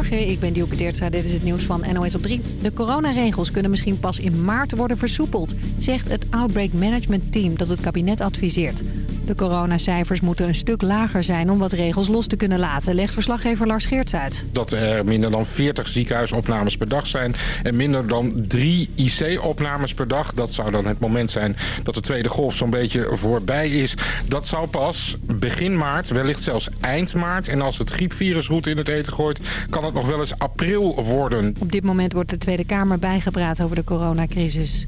Goedemorgen, ik ben Dielke Teertstra. Dit is het nieuws van NOS op 3. De coronaregels kunnen misschien pas in maart worden versoepeld... zegt het Outbreak Management Team dat het kabinet adviseert. De coronacijfers moeten een stuk lager zijn om wat regels los te kunnen laten... legt verslaggever Lars Geerts uit. Dat er minder dan 40 ziekenhuisopnames per dag zijn... en minder dan 3 IC-opnames per dag. Dat zou dan het moment zijn dat de tweede golf zo'n beetje voorbij is. Dat zou pas begin maart, wellicht zelfs eind maart... en als het griepvirusroute in het eten gooit... kan het nog wel eens april worden. Op dit moment wordt de Tweede Kamer bijgepraat over de coronacrisis.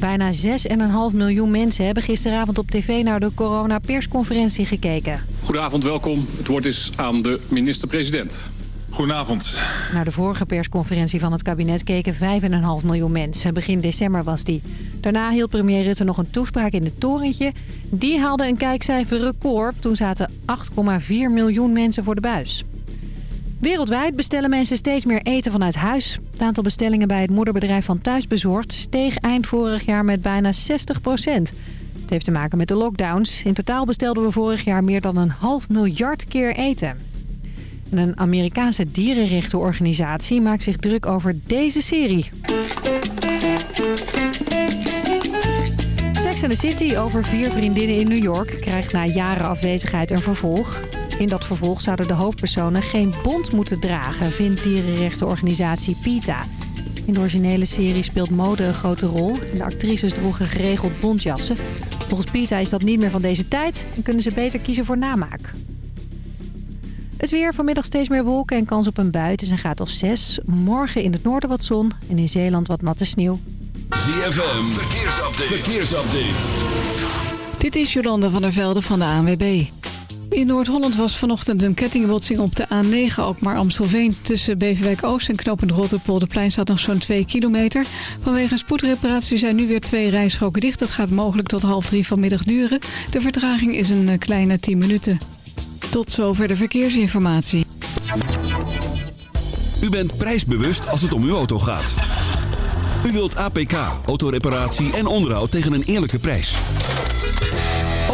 Bijna 6,5 miljoen mensen hebben gisteravond op tv naar de corona-persconferentie gekeken. Goedenavond, welkom. Het woord is aan de minister-president. Goedenavond. Naar de vorige persconferentie van het kabinet keken 5,5 miljoen mensen. Begin december was die. Daarna hield premier Rutte nog een toespraak in het torentje. Die haalde een kijkcijfer record. Toen zaten 8,4 miljoen mensen voor de buis. Wereldwijd bestellen mensen steeds meer eten vanuit huis. Het aantal bestellingen bij het moederbedrijf van Thuisbezorgd steeg eind vorig jaar met bijna 60 procent. Het heeft te maken met de lockdowns. In totaal bestelden we vorig jaar meer dan een half miljard keer eten. En een Amerikaanse dierenrechtenorganisatie maakt zich druk over deze serie. Sex and the City over vier vriendinnen in New York krijgt na jaren afwezigheid een vervolg. In dat vervolg zouden de hoofdpersonen geen bond moeten dragen, vindt dierenrechtenorganisatie PETA. In de originele serie speelt mode een grote rol. De actrices droegen geregeld bondjassen. Volgens PETA is dat niet meer van deze tijd en kunnen ze beter kiezen voor namaak. Het weer, vanmiddag steeds meer wolken en kans op een bui. Het is een graad of 6. Morgen in het noorden wat zon en in Zeeland wat natte sneeuw. ZFM, verkeersupdate. verkeersupdate. Dit is Jolanda van der Velde van de ANWB. In Noord-Holland was vanochtend een kettingbotsing op de A9 ook maar Amstelveen. Tussen Beverwijk Oost en Knopend Rotterpolderplein staat nog zo'n 2 kilometer. Vanwege een spoedreparatie zijn nu weer twee rijstroken dicht. Dat gaat mogelijk tot half drie vanmiddag duren. De vertraging is een kleine 10 minuten. Tot zover de verkeersinformatie. U bent prijsbewust als het om uw auto gaat. U wilt APK, autoreparatie en onderhoud tegen een eerlijke prijs.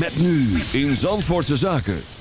Met nu in Zandvoortse Zaken.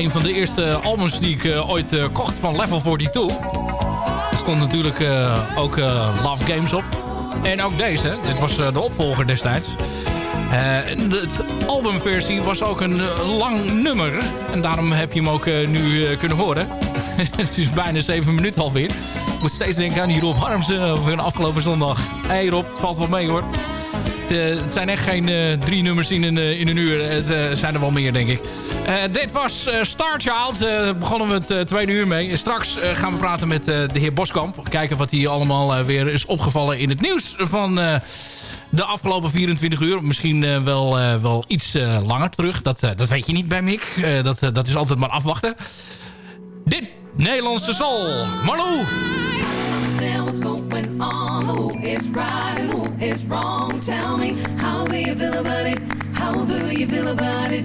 Een van de eerste albums die ik eh, ooit eh, kocht van Level 42. Er stond natuurlijk eh, ook Love Games op. En ook deze. Dit was de opvolger destijds. De albumversie was ook een lang nummer. En daarom heb je hem ook nu kunnen horen. het is bijna zeven minuten alweer. Ik moet steeds denken aan die Rob Harms eh, van afgelopen zondag. Hé hey Rob, het valt wel mee hoor. Het, zijn echt geen drie nummers in een, in een uur. Het zijn er wel meer, denk ik. Eh, dit was eh, Starchild. Daar begonnen we het eh, tweede uur mee. Straks eh, gaan we praten met eh, de heer Boskamp. Kijken wat hij allemaal eh, weer is opgevallen in het nieuws van... eh, de afgelopen 24 uur. Misschien eh, wel, eh, wel iets eh, langer terug. Dat, eh, dat weet je niet bij Mick. Eh, dat, eh, dat is altijd maar afwachten. Dit Nederlandse going on. Who is right and who is wrong? Tell me, how do you feel about it? How do you feel about it?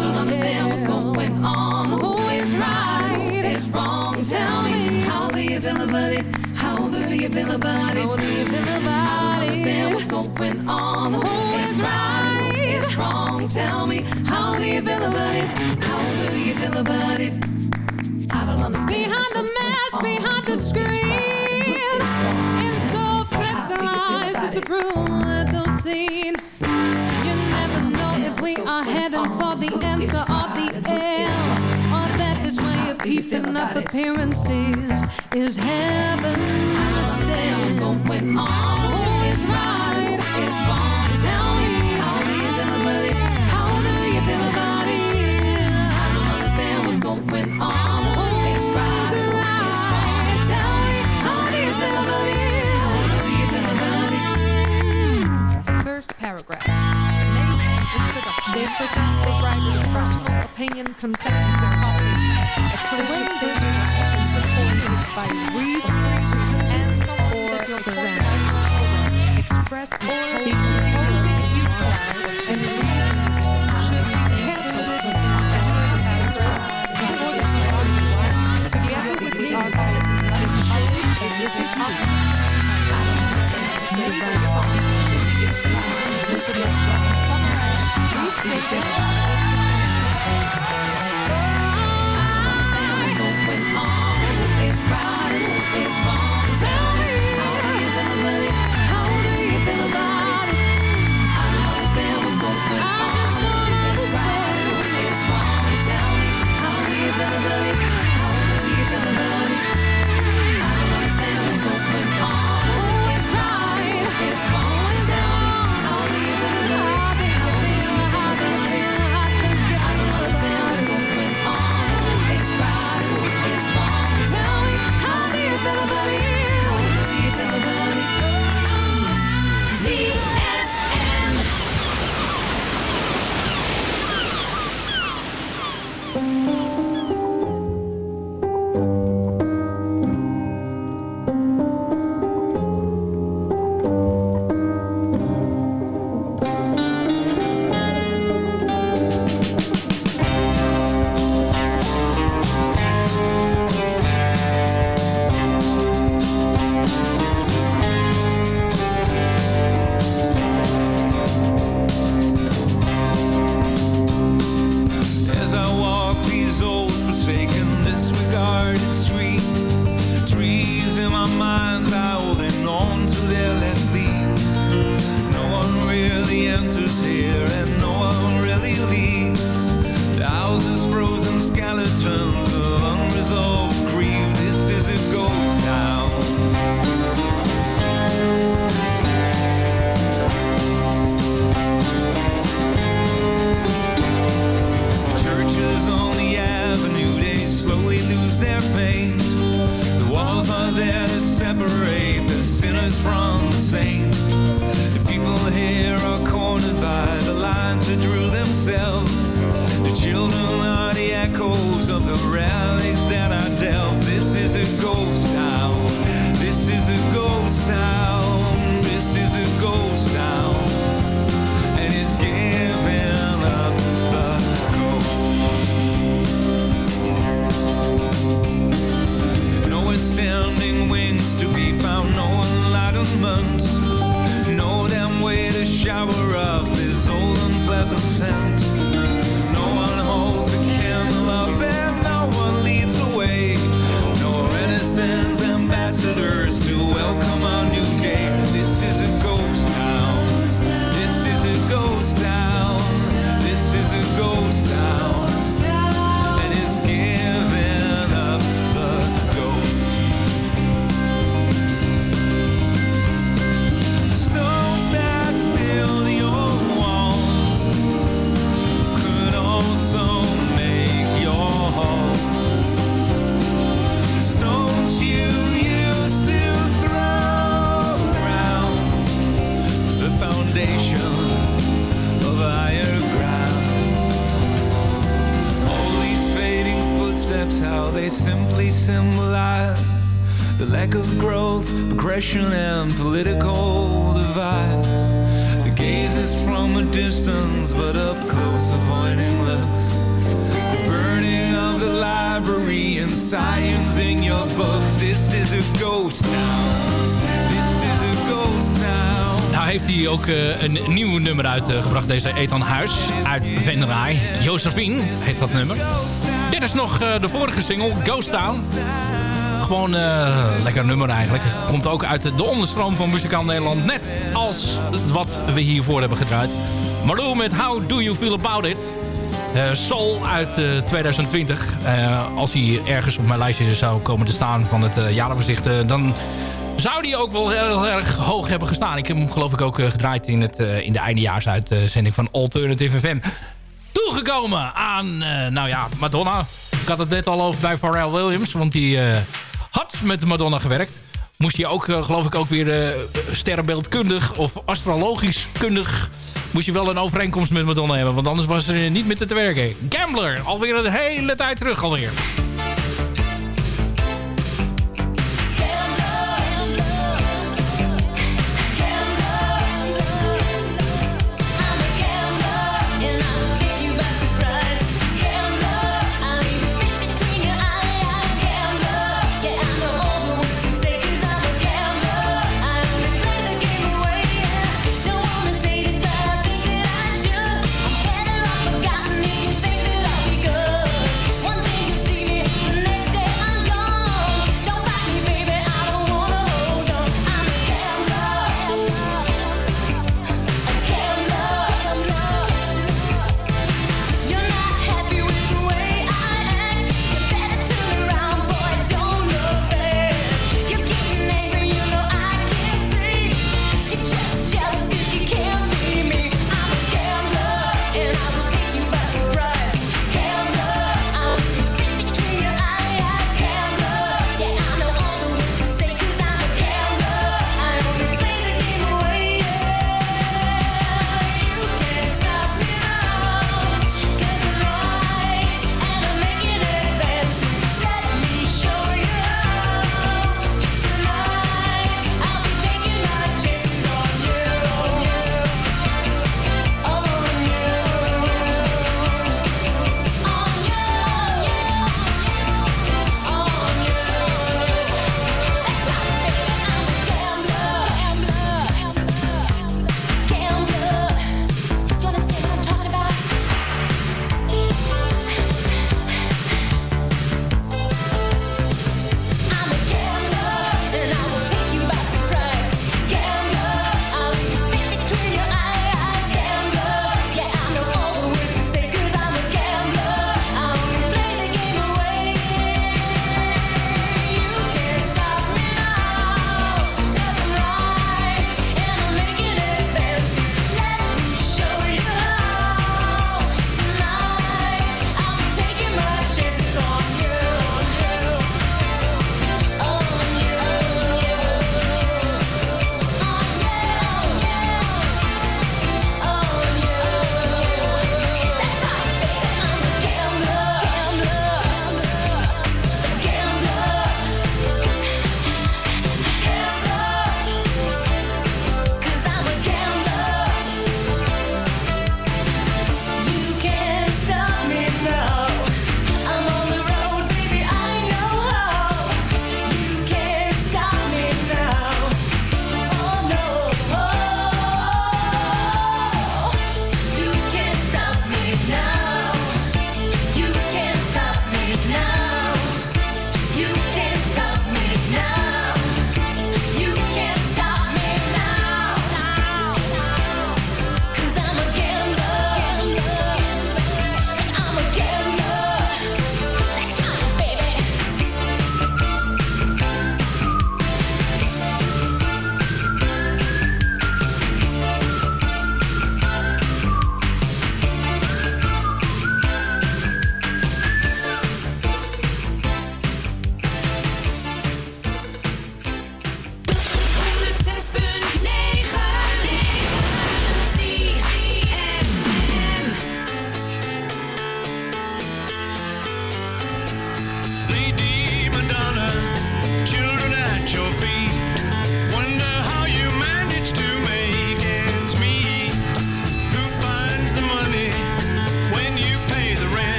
Understand what's going on. Who is right? Is wrong? Tell me, how do you feel about it? How do you feel about it? How do you feel about it? I don't understand what's going on. Who is right? Is wrong? Tell me, how do you feel about it? How do you feel about it? I don't understand. Behind the mask, behind the screen, and so threats and lies. It's a brutal scene. We are heading for the answer or the end, or that this way of keeping up appearances is heaven. I understand what's going on. Who is right? Is wrong? Tell me, how do you feel about it? How do you feel about it? I don't understand what's going on. Who is right? Who is wrong? Tell me, how do you feel about it? How do you feel about it? First paragraph. They possess the right to personal opinion concerning the topic. Exclusive thinking is supported by reasons and or express or Thank you. To be found, no enlightenment. No damn way to shower off this old unpleasant scent. Lack of growth, progression, and political device. The gaze is from a distance, but up close, avoiding looks. The burning of the library and science in your books. This is a ghost town. This is a ghost town. Nou heeft hij ook eh, een nieuw nummer uitgebracht, deze Ethan Huis uit Venray. Josephine heet dat nummer. Dit is nog eh, de vorige single, Ghost Town. Gewoon eh lekker nummer eigenlijk. Komt ook uit de onderstroom van Muzikaal Nederland. Net als wat we hiervoor hebben gedraaid. Marlou met How Do You Feel About It. Eh, Soul uit eh, 2020. Eh, als hij ergens op mijn lijstje zou komen te staan van het uh, jaaroverzicht... eh, dan zou die ook wel heel erg hoog hebben gestaan. Ik heb hem geloof ik ook gedraaid in, het, in de eindejaarsuitzending van Alternative FM. Toegekomen aan, nou ja, Madonna. Ik had het net al over bij Pharrell Williams. Want die had met Madonna gewerkt. Moest je ook, eh, geloof ik, ook weer eh, sterrenbeeldkundig of astrologisch kundig... Moest je wel een overeenkomst met Madonna hebben. Want anders was er niet met te werken. Gambler, alweer een hele tijd terug alweer.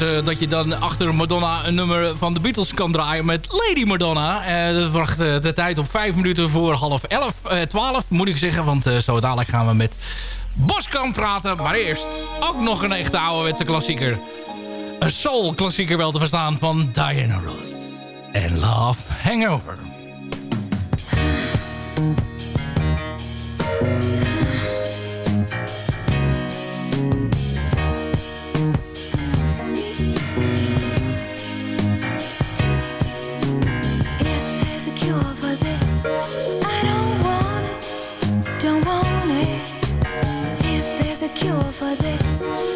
Eh, dat je dan achter Madonna een nummer van de Beatles kan draaien met Lady Madonna. Eh, dat wacht eh, de tijd op vijf minuten voor half elf, eh, twaalf moet ik zeggen. Want zo dadelijk gaan we met Boskamp praten. Maar eerst ook nog een echte ouderwetse klassieker. Een soul klassieker wel te verstaan van Diana Ross. En Love Hangover. Yes.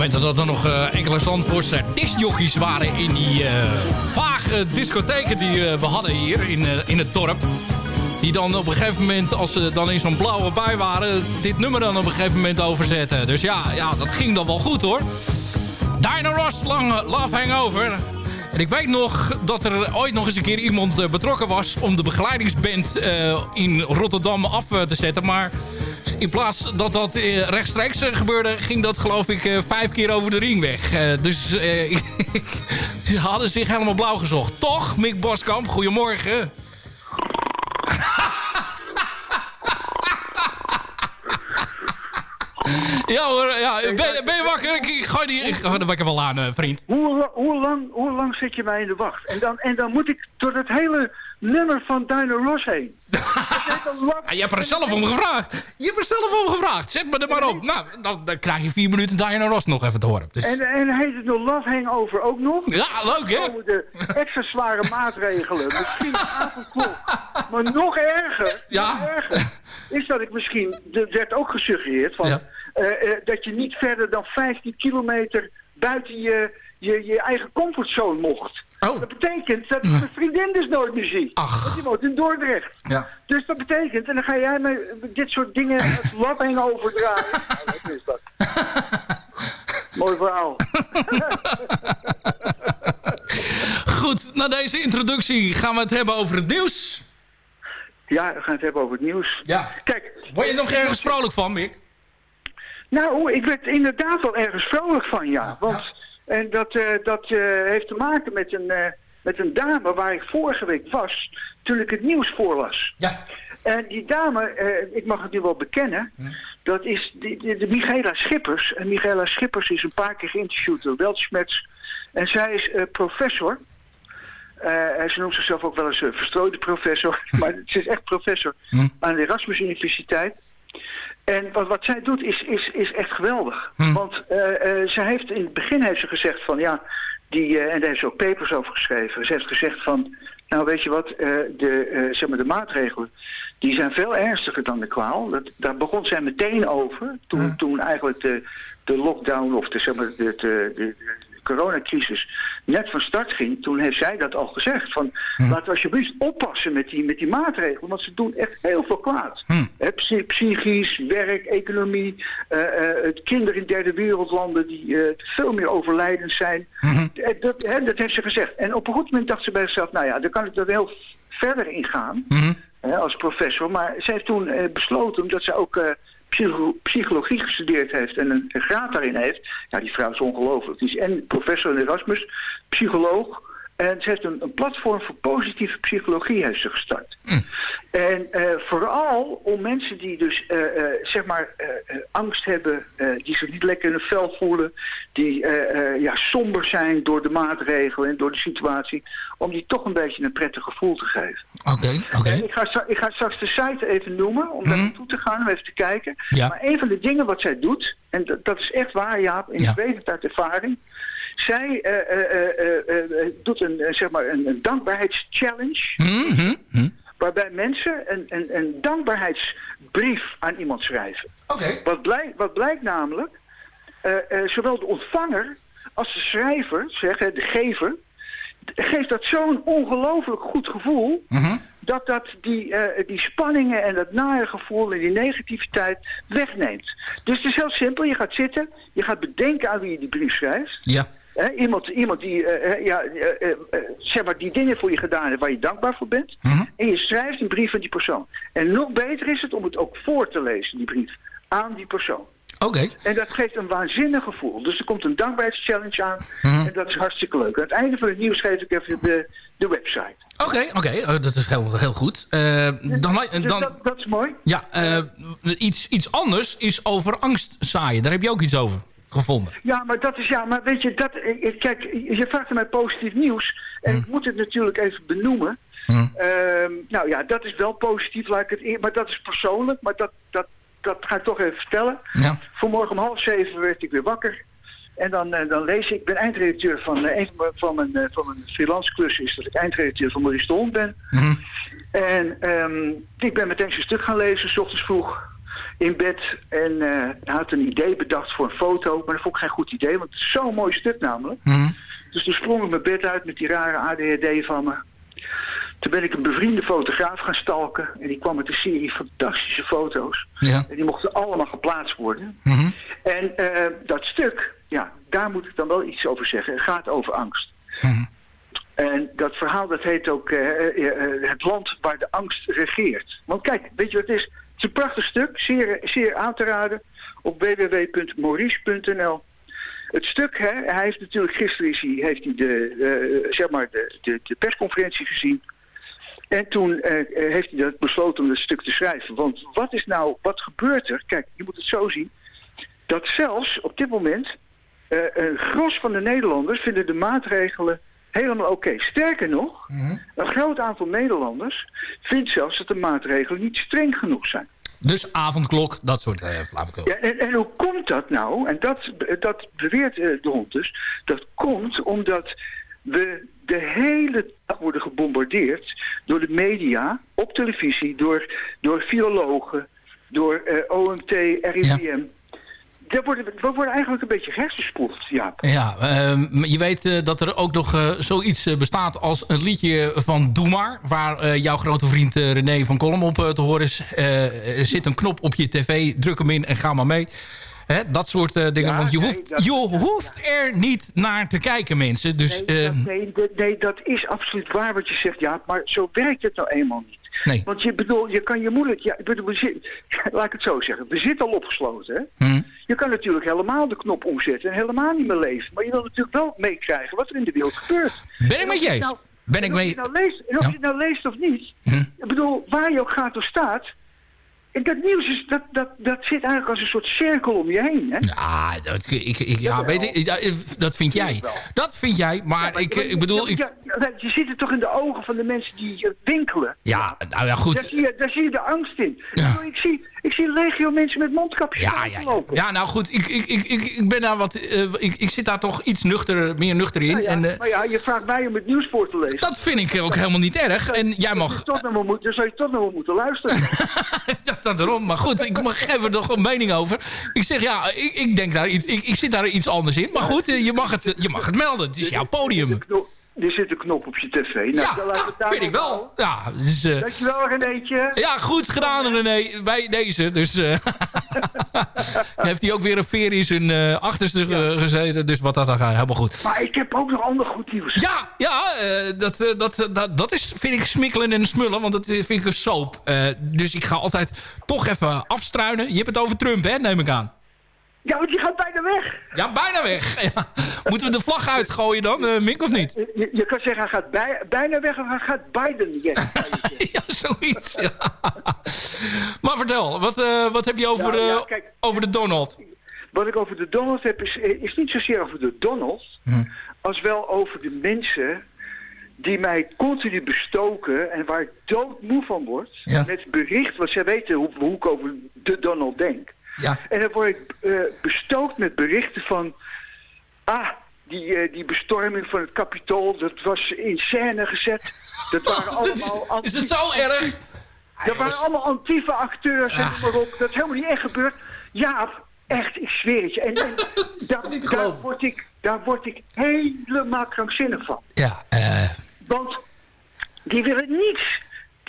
Weet dat er nog eh, enkele Zandvoortse discjockeys waren in die eh, vage discotheken die eh, we hadden hier in, in het dorp. Die dan op een gegeven moment, als ze dan in zo'n blauwe bui waren, dit nummer dan op een gegeven moment overzetten. Dus ja, ja dat ging dan wel goed hoor. Dino Ross, lang Love Hangover. En ik weet nog dat er ooit nog eens een keer iemand betrokken was... om de begeleidingsband in Rotterdam af te zetten. Maar in plaats dat dat eh, rechtstreeks eh, gebeurde... ging dat geloof ik eh, vijf keer over de ring weg. Dus ze hadden zich helemaal blauw gezocht. Toch, Mick Boskamp, goedemorgen. Ja hoor, ja. Ben, ben je wakker? Ik, ik gooi, die, ik gooi de wekker wel aan, vriend. Hoe, hoe, lang, hoe lang zit je mij in de wacht? En dan, en dan moet ik door het hele nummer van Dino Ross heen. Je hebt er zelf om gevraagd. Je hebt er zelf om gevraagd. Zet me er maar op. Nou, dan, dan krijg je vier minuten Diana Ross nog even te horen. Dus, En, en heet het nog Love Hangover ook nog? Ja, leuk, hè? Komen de extra zware maatregelen. Misschien een avondklok. Maar nog erger, Ja. nog erger is dat ik misschien... Er werd ook gesuggereerd van, Ja. eh, eh, dat je niet verder dan 15 kilometer buiten je, je, je eigen comfortzone mocht. Oh. Dat betekent dat ik mijn vriendin dus nooit meer zie. Ach. Want die woont in Dordrecht. Ja. Dus dat betekent, en dan ga jij me dit soort dingen als lapping overdraaien. Nou, wat is dat? Mooi verhaal. Goed, na deze introductie gaan we het hebben over het nieuws. Ja, we gaan het hebben over het nieuws. Ja. Kijk, Word je nog ergens vrolijk van, Mick? Nou, ik werd inderdaad wel ergens vrolijk van, ja. Want, en dat, eh, dat eh, heeft te maken met een, eh, met een dame waar ik vorige week was, toen ik het nieuws voorlas. Ja. En die dame, eh, ik mag het nu wel bekennen, dat is de, de, de Michaela Schippers. En Michaela Schippers is een paar keer geïnterviewd door Weltschmerz. En zij is professor. En ze noemt zichzelf ook wel eens een verstrooide professor. maar ze is echt professor aan de Erasmus Universiteit. En wat, wat zij doet is, is, is echt geweldig. Want eh, eh, zij heeft in het begin heeft ze gezegd van ja, die, eh, en daar heeft ze ook papers over geschreven. Ze heeft gezegd van, nou weet je wat, de, zeg maar de maatregelen, die zijn veel ernstiger dan de kwaal. Dat, daar begon zij meteen over, toen, toen eigenlijk de, de lockdown of de, zeg maar, de, de, de coronacrisis net van start ging, toen heeft zij dat al gezegd. Van, laten we alsjeblieft oppassen met die, met die maatregelen, want ze doen echt heel veel kwaad. Psy- psychisch, werk, economie, eh, het kinderen in derde wereldlanden die eh, veel meer overlijdend zijn. Eh, Dat, dat heeft ze gezegd. En op een goed moment dacht ze bij zichzelf, nou ja, daar kan ik er wel verder in gaan hè, als professor. Maar zij heeft toen besloten, omdat ze ook psycho- psychologie gestudeerd heeft en een, een graad daarin heeft. Ja, die vrouw is ongelooflijk. Die is en professor in Erasmus, psycholoog. En ze heeft een, een platform voor positieve psychologie heeft ze gestart. En eh, vooral om mensen die dus eh, eh, zeg maar angst hebben, die zich niet lekker in hun vel voelen, die ja, somber zijn door de maatregelen en door de situatie, om die toch een beetje een prettig gevoel te geven. Oké, oké. Ik, ga, ik ga straks de site even noemen om daar naartoe te gaan, om even te kijken. Ja. Maar een van de dingen wat zij doet, en dat, dat is echt waar Jaap, en Ja. ik weet het uit ervaring. Zij eh, eh, eh, doet een, zeg maar een, een dankbaarheidschallenge. Waarbij mensen een, een, een dankbaarheidsbrief aan iemand schrijven. Oké. Wat, blijkt, wat blijkt namelijk, zowel de ontvanger als de schrijver, zeg, de gever, geeft dat zo'n ongelooflijk goed gevoel. Dat dat die, die spanningen en dat nare gevoel en die negativiteit wegneemt. Dus het is heel simpel. Je gaat zitten, je gaat bedenken aan wie je die brief schrijft. Ja. Iemand, iemand die, eh, eh, ja, eh, zeg maar, die dingen voor je gedaan heeft waar je dankbaar voor bent. En je schrijft een brief aan die persoon. En nog beter is het om het ook voor te lezen, die brief, aan die persoon. Oké. En dat geeft een waanzinnig gevoel. Dus er komt een dankbaarheidschallenge aan. En dat is hartstikke leuk. Aan het einde van het nieuws geef ik even de, de website. Oké, oké. Oh, dat is heel, heel goed. Dan, Dus dan, dat, dat is mooi. ja, iets, iets anders is over angst zaaien. Daar heb je ook iets over gevonden. Ja, maar dat is ja, maar weet je, dat, kijk, je vraagt mij positief nieuws. En ik moet het natuurlijk even benoemen. Ehm, nou ja, dat is wel positief, laat ik het eer- maar dat is persoonlijk. Maar dat, dat, dat ga ik toch even vertellen. Ja. Vanmorgen om half zeven werd ik weer wakker. En dan, eh, dan lees ik, ik ben eindredacteur van eh, een van mijn, van mijn, eh, van mijn freelance klus is dat ik eindredacteur van Maurice de Hond ben. En ehm, ik ben meteen zijn stuk gaan lezen, s ochtends vroeg. In bed en eh, had een idee bedacht voor een foto. Maar dat vond ik geen goed idee, want het is zo'n mooi stuk namelijk. Dus toen sprong ik mijn bed uit met die rare ADHD van me. Toen ben ik een bevriende fotograaf gaan stalken. En die kwam met een serie fantastische foto's. Ja. En die mochten allemaal geplaatst worden. En eh, dat stuk, ja, daar moet ik dan wel iets over zeggen. Het gaat over angst. En dat verhaal dat heet ook eh, Het land waar de angst regeert. Want kijk, weet je wat het is? Het is een prachtig stuk, zeer, zeer aan te raden op www.maurice.nl. Het stuk, hè, hij heeft natuurlijk gisteren is hij, heeft hij de, eh, zeg maar de, de, de persconferentie gezien. En toen eh, eh, heeft hij dat besloten om dat stuk te schrijven. Want wat is nou, wat gebeurt er? Kijk, je moet het zo zien. Dat zelfs op dit moment een gros van de Nederlanders vinden de maatregelen helemaal oké. Sterker nog, een groot aantal Nederlanders vindt zelfs dat de maatregelen niet streng genoeg zijn. Dus avondklok, dat soort flauwekul. Ja, en, en hoe komt dat nou? En dat, dat beweert eh, de hond dus. Dat komt omdat we de hele dag worden gebombardeerd door de media, op televisie, door, door virologen, door eh, OMT, RIVM. We, worden, we worden eigenlijk een beetje hersenspoeld, ja. Ja, ehm, je weet eh, dat er ook nog eh, zoiets eh, bestaat als een liedje van Doe Maar... waar jouw grote vriend René van Kolm op te horen is. Zit een knop op je tv, druk hem in en ga maar mee. Hè, dat soort dingen, want je, nee, hoeft, dat- je hoeft er niet naar te kijken, mensen. Dus Nee, dat, nee, dat- nee, dat is absoluut waar wat je zegt, ja. Maar zo werkt het nou eenmaal niet. Nee. Want je bedoel, je kan je moeilijk... Ja, ik bedoel, laat ik het zo zeggen. We zitten al opgesloten, hè. hm. Je kan natuurlijk helemaal de knop omzetten en helemaal niet meer leven. Maar je wil natuurlijk wel meekrijgen wat er in de wereld gebeurt. ben ik En met je eens. nou- Ben ik en of je mee... nou leest, en of je het nou leest of niet. Hm. Ik bedoel, waar je ook gaat of staat. Dat nieuws is, dat, dat, dat zit eigenlijk als een soort cirkel om je heen. Hè? Ja, dat, ik, ik, ja, weet ik, ja, dat vind jij. Dat vind jij, maar ik, ik bedoel... Ik, Ja, ja, je ziet het toch in de ogen van de mensen die eh, winkelen. ja, nou ja, Daar goed. zie, je, daar zie je de angst in. Bedoel, ik, zie, ik zie legio mensen met mondkapjes Ja, ja, ja. lopen. ja, nou goed, ik, ik, ik, ik, ik ben daar wat... eh, ik, ik zit daar toch iets nuchter, meer nuchter in. Ja, En, eh, maar ja, je vraagt mij om het nieuws voor te lezen. dat vind ik ook helemaal niet erg. En jij mag... toch nog Dan zou je toch nog wel moeten luisteren. dat, dat erom. Maar goed, ik mag even nog een mening over. Ik zeg ja, ik, ik denk daar iets, ik, ik zit daar iets anders in. Maar goed, eh, je mag het, je mag het melden. Het is jouw podium. Er zit een knop op je tv. Nou, Ja, dan laat daar weet ik wel. Ja, dus, eh, Dankjewel Renéetje. ja, goed gedaan René, bij deze. Dus eh, heeft hij ook weer een veer in zijn eh, achterste ge- gezeten. Dus wat dat dan gaat, helemaal goed. Maar ik heb ook nog ander goed nieuws. Ja, ja dat, dat, dat, dat is, vind ik smikkelen en smullen, want dat vind ik een soap. Dus ik ga altijd toch even afstruinen. Je hebt het over Trump, hè, neem ik aan. Ja, want die gaat bijna weg. Ja, bijna weg. Ja. Moeten we de vlag uitgooien dan, eh, Mink, of niet? Je, je kan zeggen, hij gaat bij, bijna weg of hij gaat Biden weg. ja, zoiets. Ja. Maar vertel, wat, eh, wat heb je over, Nou, ja, de, kijk. over de Donald? Wat ik over de Donald heb, is, is niet zozeer over de Donald... Hm. als wel over de mensen die mij continu bestoken... en waar ik doodmoe van word... Ja. met bericht, want zij weten hoe, hoe ik over de Donald denk... Ja. En dan word ik eh, bestookt met berichten van... Ah, die, eh, die bestorming van het Capitool, dat was in scène gezet. Dat waren allemaal... Is het zo erg? Dat waren allemaal antieve acteurs en noem maar op. Dat is helemaal niet echt gebeurd. Ja, echt, ik zweer het je. En, en daar, daar, word ik, daar word ik helemaal krankzinnig van. Ja, eh, Want die willen niets,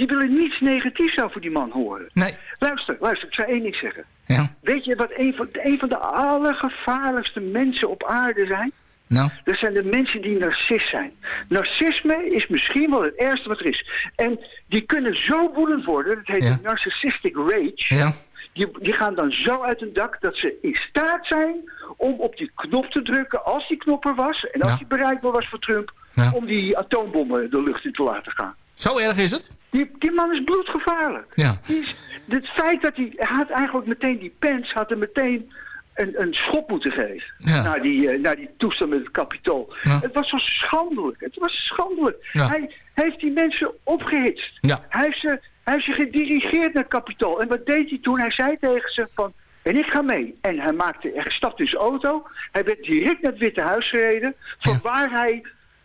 die willen niets negatiefs over die man horen. nee. Luister, luister, ik zou één ding zeggen. Ja. Weet je wat een van, een van de allergevaarlijkste mensen op aarde zijn? Nou, Dat zijn de mensen die narcist zijn. Narcisme is misschien wel het ergste wat er is. En die kunnen zo woedend worden, dat heet Ja. narcissistic rage. ja. Die, die gaan dan zo uit hun dak dat ze in staat zijn om op die knop te drukken als die knop er was. En als Ja. die bereikbaar was voor Trump, om die atoombommen de lucht in te laten gaan. Zo erg is het? Die, die man is bloedgevaarlijk. Ja. Is, het feit dat hij, had eigenlijk meteen die Pence had er meteen een, een schop moeten geven. Ja. Naar, die, eh, naar die toestand met het kapitool. Ja. Het was zo schandelijk. Het was schandelijk. Ja. Hij heeft die mensen opgehitst. Ja. Hij, heeft ze, hij heeft ze gedirigeerd naar het kapitool. En wat deed hij toen? Hij zei tegen ze van... En ik ga mee. En hij maakte, hij stapte in zijn auto. Hij werd direct naar het Witte Huis gereden. Van waar hij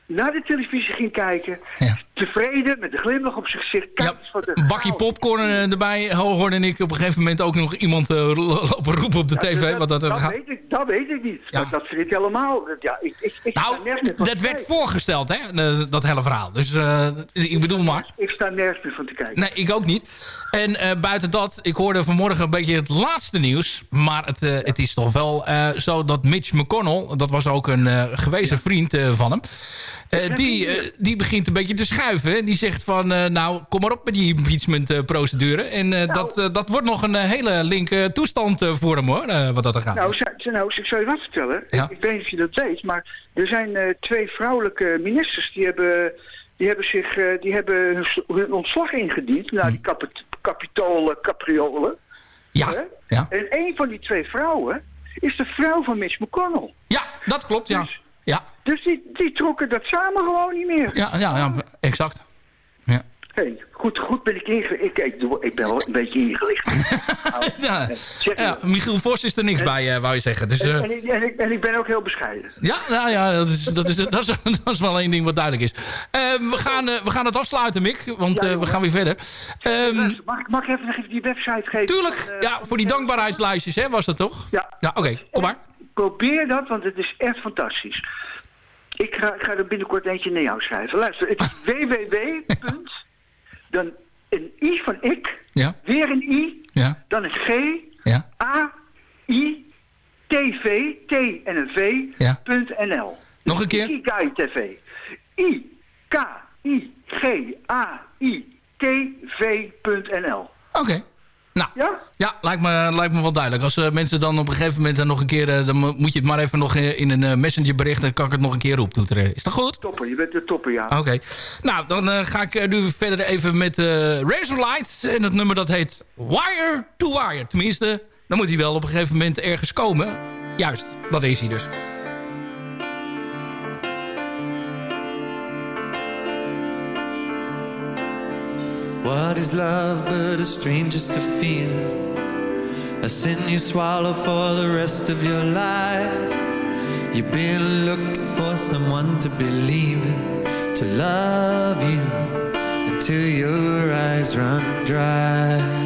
naar de televisie ging kijken. Ja. Tevreden, met een glimlach op zijn gezicht. Een bakje popcorn eh, erbij ho- hoorde ik op een gegeven moment ook nog iemand eh, lopen roepen op de tv. dat, wat dat, dat, gaat- weet ik, dat weet ik niet. Maar dat vind ik helemaal... dat- Ja, ik, ik, ik Nou, dat werd voorgesteld, hè, eh, dat hele verhaal. Dus eh, ik bedoel maar. Ik sta nergens meer van te kijken. Nee, ik ook niet. En eh, buiten dat, ik hoorde vanmorgen een beetje het laatste nieuws. Maar het, eh, het is toch wel eh, zo dat Mitch McConnell... dat was ook een eh, gewezen vriend eh, van hem... eh, die, eh, die begint een beetje te schuiven. Die zegt van, eh, nou, kom maar op met die impeachment-procedure. en Nou. dat, dat wordt nog een hele linker toestand voor hem, hoor. wat dat er gaat. Nou, nou, ik zal je wat vertellen. Ja. Ik, ik weet niet of je dat weet, maar er zijn twee vrouwelijke ministers die hebben, die hebben, zich, die hebben hun, ontslag ingediend naar die kapit kapitolen, capriolen. Hm. Ja, Hè? ja. En een van die twee vrouwen is de vrouw van Mitch McConnell. Ja, dat klopt, ja. Ja, Dus die, die trokken dat samen gewoon niet meer. ja, ja, ja exact. Hey, goed, goed ben ik ingelicht. Ik, ik, ben wel een beetje ingelicht. Nou, Ja, zeg ja, Michiel Vos is er niks bij, eh, wou je zeggen. Dus, eh, en, en, ik, en, ik, en ik ben ook heel bescheiden. Ja, nou ja, dat is, dat, is, dat, is, dat is wel één ding wat duidelijk is. Eh, we, gaan, eh, we gaan het afsluiten, Mick, want eh, we gaan weer verder. Ehm, Mag, ik- mag ik even, die website geven? tuurlijk, eh, ja, voor die dankbaarheidslijstjes, hè, was dat toch? Ja. Ja, oké, kom maar. Probeer dat, want het is echt fantastisch. Ik ga, ik ga er binnenkort eentje naar jou schrijven. Luister, het is www. dan een i van ik, Ja. weer een i, Ja. dan een g, Ja. a, i, tv, t en een v, punt nl. Nog een keer? Ikigai TV. I, k, i, g, a, i, t, v, punt nl. Oké. Nou, ja, ja lijkt, me, lijkt me wel duidelijk. Als eh, mensen dan op een gegeven moment dan nog een keer... eh, dan mo- moet je het maar even nog in, in een eh, messengerbericht... dan kan ik het nog een keer optoeteren. Is dat goed? Topper, je bent de topper, ja. Oké. Nou, dan eh, ga ik eh, nu verder even met eh Razorlight. En het nummer dat heet Wire to Wire. Tenminste, dan moet hij wel op een gegeven moment ergens komen. Juist, dat is hij dus. What is love but a stranger's to feelings? A sin you swallow for the rest of your life. You've been looking for someone to believe in, to love you until your eyes run dry.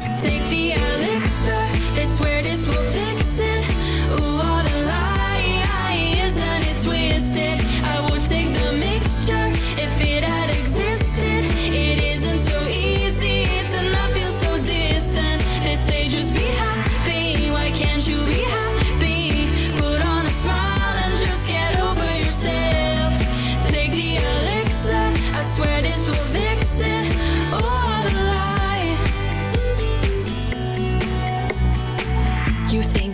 twisted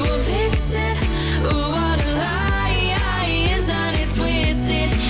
will fix it. Ooh, what a lie is on it twisted.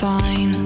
fine.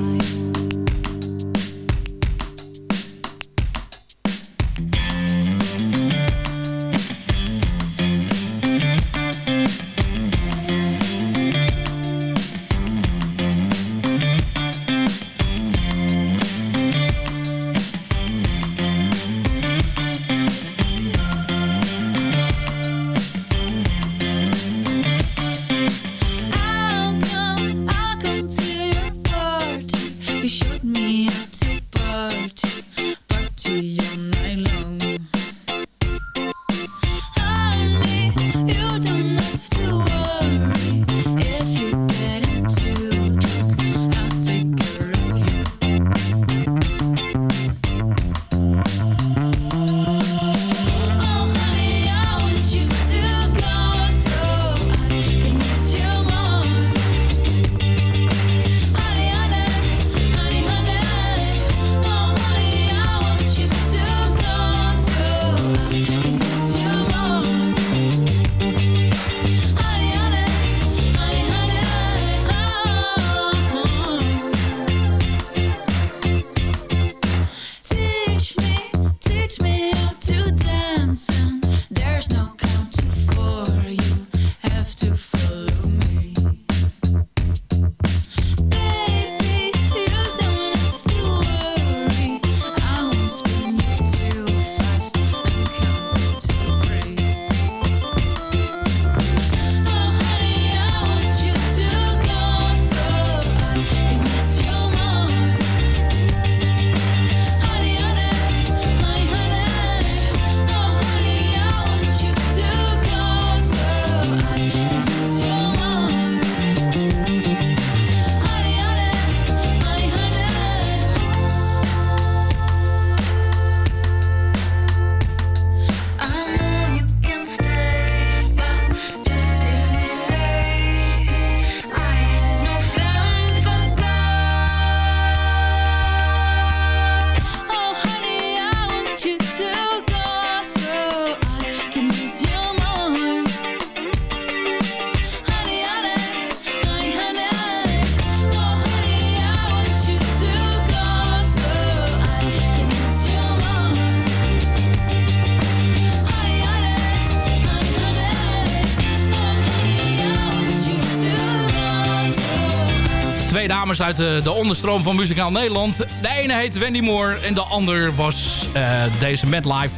Uit de, de onderstroom van Muzikaal Nederland. De ene heet Wendy Moore en de ander was uh, deze Mad Life.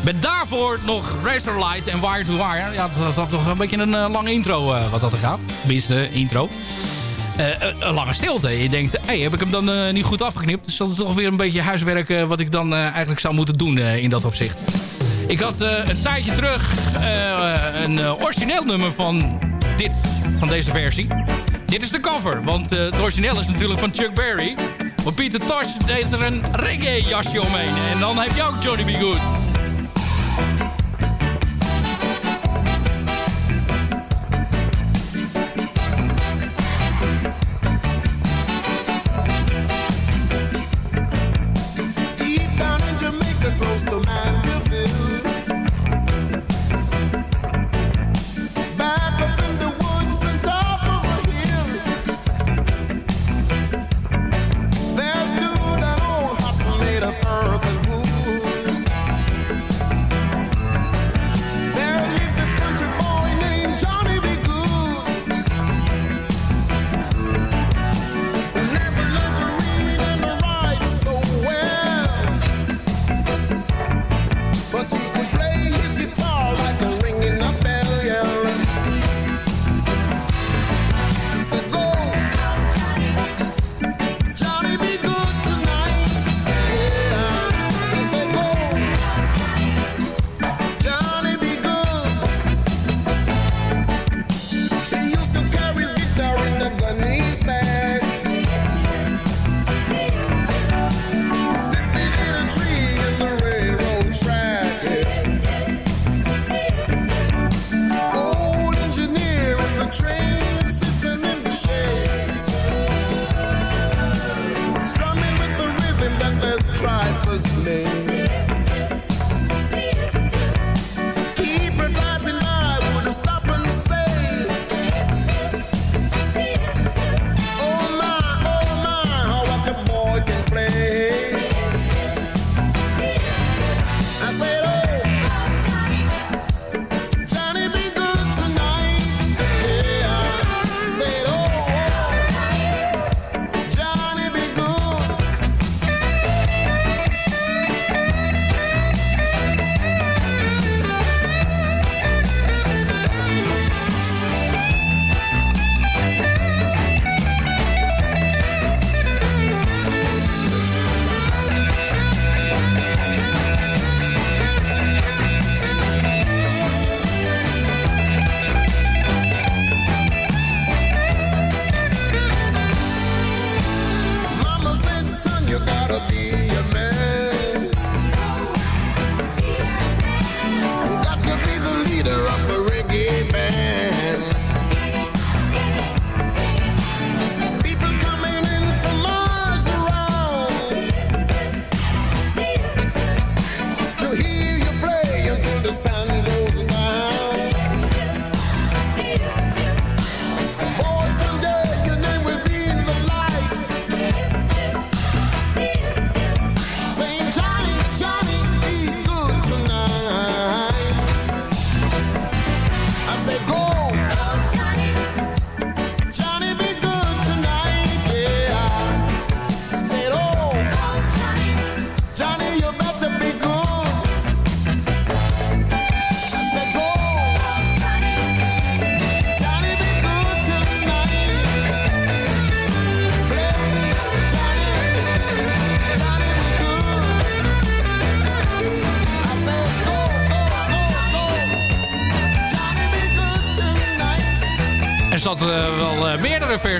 Met daarvoor nog Razorlight en Wire to Wire. Ja, dat had toch een beetje een uh, lange intro wat dat er gaat. Tenminste, intro. Uh, een lange stilte. Je denkt, hey, heb ik hem dan niet goed afgeknipt? Dus dat is toch weer een beetje huiswerk wat ik dan eigenlijk zou moeten doen in dat opzicht. Ik had een tijdje terug een origineel nummer van, dit, van deze versie. Dit is de cover, want het origineel is natuurlijk van Chuck Berry. Maar Pieter Tosh deed er een reggae jasje omheen. En dan heb je ook Johnny B.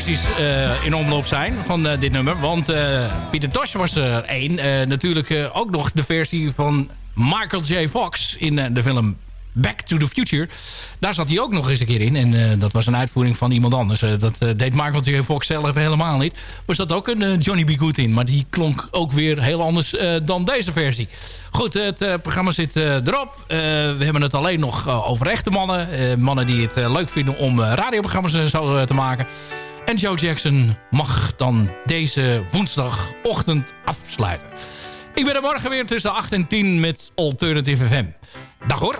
eh, in omloop zijn van eh, dit nummer. Want eh, Pieter Tosh was er één. Natuurlijk ook nog de versie van Michael J. Fox in de film Back to the Future. Daar zat hij ook nog eens een keer in. En dat was een uitvoering van iemand anders. Dat deed Michael J. Fox zelf helemaal niet. Er zat ook een Johnny B. Good in. Maar die klonk ook weer heel anders dan deze versie. Goed, het programma zit erop. We hebben het alleen nog over echte mannen. Mannen die het leuk vinden om radioprogramma's zo te maken. En Joe Jackson mag dan deze woensdagochtend afsluiten. Ik ben er morgen weer tussen 8 en 10 met Alternative FM. Dag hoor.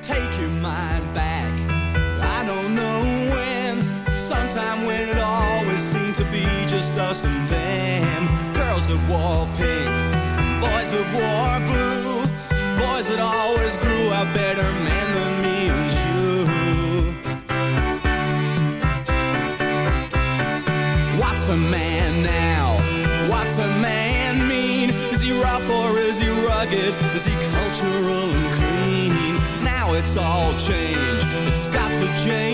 Take your mind back. I don't know when. Sometime when it always seemed to be just us and them. Girls that wore pink. Boys that wore blue. Boys that always grew up better men all change. It's got to change.